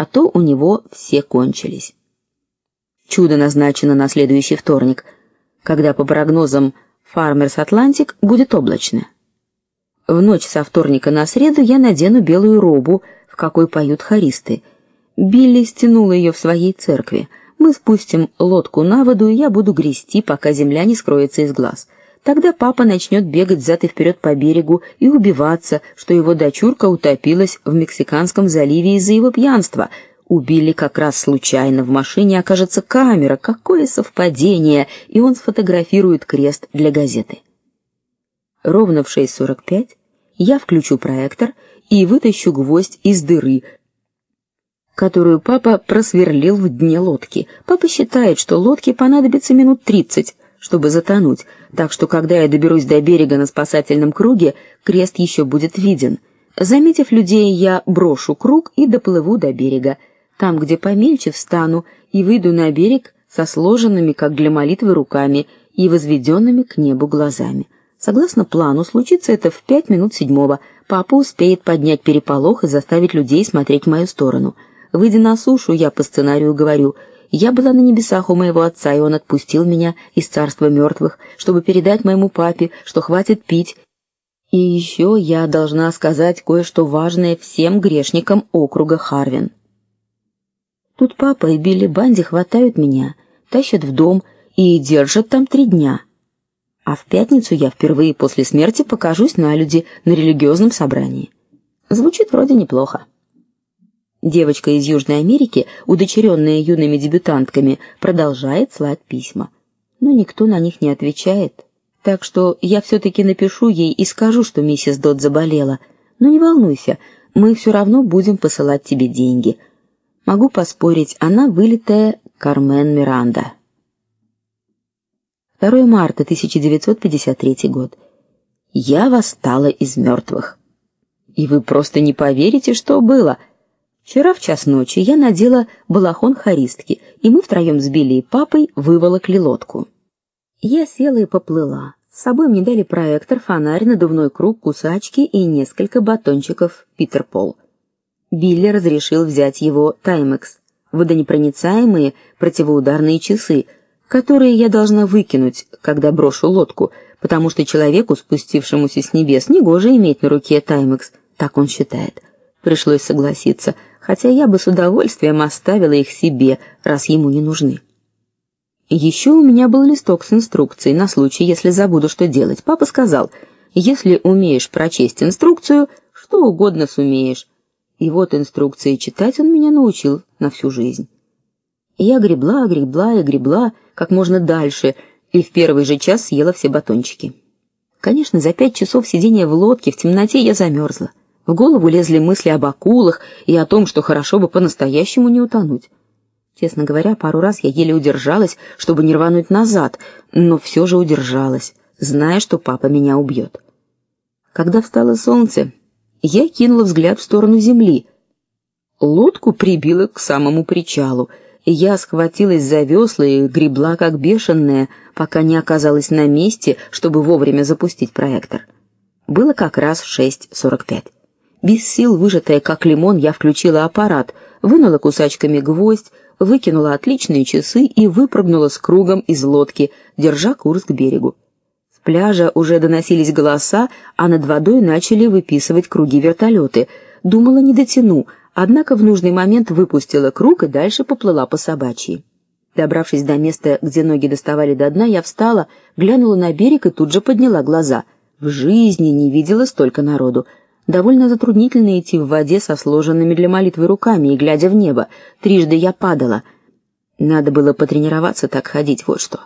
а то у него все кончились. Чудо назначено на следующий вторник, когда по прогнозам Farmers Atlantic будет облачно. В ночь со вторника на среду я надену белую робу, в какой поют хористы. Билли стянула ее в своей церкви. Мы спустим лодку на воду, и я буду грести, пока земля не скроется из глаз. Тогда папа начнет бегать взад и вперед по берегу и убиваться, что его дочурка утопилась в Мексиканском заливе из-за его пьянства. Убили как раз случайно в машине окажется камера. Какое совпадение! И он сфотографирует крест для газеты. Ровно в 6:45 я включу проектор и вытащу гвоздь из дыры, которую папа просверлил в дне лодки. Папа считает, что лодке понадобится минут тридцать, чтобы затонуть, так что когда я доберусь до берега на спасательном круге, крест еще будет виден. Заметив людей, я брошу круг и доплыву до берега. Там, где помельче, встану и выйду на берег со сложенными, как для молитвы, руками и возведенными к небу глазами. Согласно плану, случится это в пять минут седьмого. Папа успеет поднять переполох и заставить людей смотреть в мою сторону. Выйдя на сушу, я по сценарию говорю: "Я была на небесах у моего отца, и он отпустил меня из царства мертвых, чтобы передать моему папе, что хватит пить. И еще я должна сказать кое-что важное всем грешникам округа Харвин". Тут папа и Билли Банди хватают меня, тащат в дом и держат там три дня. А в пятницу я впервые после смерти покажусь на люди на религиозном собрании. Звучит вроде неплохо. Девочка из Южной Америки, удочеренная юными дебютантками, продолжает слать письма. Но никто на них не отвечает. Так что я все таки напишу ей и скажу, что миссис Дот заболела. Но не волнуйся, мы все равно будем посылать тебе деньги. Могу поспорить, она вылитая Кармен Миранда. 2 марта 1953 год. Я восстала из мертвых. И вы просто не поверите, что было. Вчера в час ночи я надела балахон харистки, и мы втроем с Билли и папой выволокли лодку. Я села и поплыла. С собой мне дали проектор, фонарь, надувной круг, кусачки и несколько батончиков Питер Пол. Билли разрешил взять его Таймекс, водонепроницаемые противоударные часы, которые я должна выкинуть, когда брошу лодку, потому что человеку, спустившемуся с небес, негоже иметь на руке Таймекс, так он считает. Пришлось согласиться хотя я бы с удовольствием оставила их себе, раз ему не нужны. Еще у меня был листок с инструкцией на случай, если забуду, что делать. Папа сказал: "Если умеешь прочесть инструкцию, что угодно сумеешь". И вот инструкции читать он меня научил на всю жизнь. Я гребла, гребла и гребла как можно дальше, и в первый же час съела все батончики. Конечно, за пять часов сидения в лодке в темноте я замерзла. В голову лезли мысли об акулах и о том, что хорошо бы по-настоящему не утонуть. Честно говоря, пару раз я еле удержалась, чтобы не рвануть назад, но все же удержалась, зная, что папа меня убьет. Когда встало солнце, я кинула взгляд в сторону земли. Лодку прибило к самому причалу, я схватилась за весла и гребла как бешеная, пока не оказалась на месте, чтобы вовремя запустить проектор. Было как раз 6:45. Без сил, выжатая как лимон, я включила аппарат, вынула кусачками гвоздь, выкинула отличные часы и выпрыгнула с кругом из лодки, держа курс к берегу. С пляжа уже доносились голоса, а над водой начали выписывать круги вертолеты. Думала, не дотяну, однако в нужный момент выпустила круг и дальше поплыла по собачьи. Добравшись до места, где ноги доставали до дна, я встала, глянула на берег и тут же подняла глаза. В жизни не видела столько народу. Довольно затруднительно идти в воде со сложенными для молитвы руками и глядя в небо. Трижды я падала. Надо было потренироваться так ходить, вот что.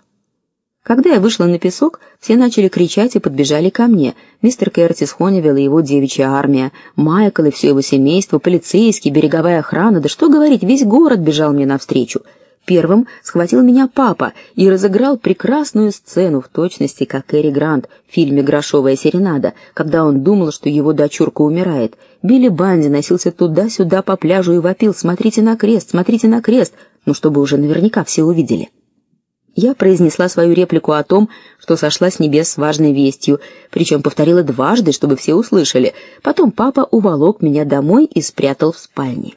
Когда я вышла на песок, все начали кричать и подбежали ко мне. Мистер Кертис Хонивилл и его девичья армия, Майкл и все его семейство, полицейские, береговая охрана, да что говорить, весь город бежал мне навстречу. Первым схватил меня папа и разыграл прекрасную сцену в точности, как Эри Грант в фильме Грошовая серенада, когда он думал, что его дочурка умирает. Билли Банди носился туда-сюда по пляжу и вопил: "Смотрите на крест, смотрите на крест", ну чтобы уже наверняка все увидели. Я произнесла свою реплику о том, что сошла с небес с важной вестью, причем повторила дважды, чтобы все услышали. Потом папа уволок меня домой и спрятал в спальне.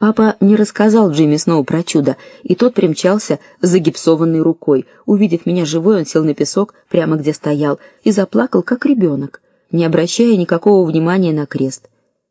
Папа не рассказал Джимми Сноу про чудо, и тот примчался с загипсованной рукой. Увидев меня живой, он сел на песок прямо где стоял и заплакал как ребенок, не обращая никакого внимания на крест.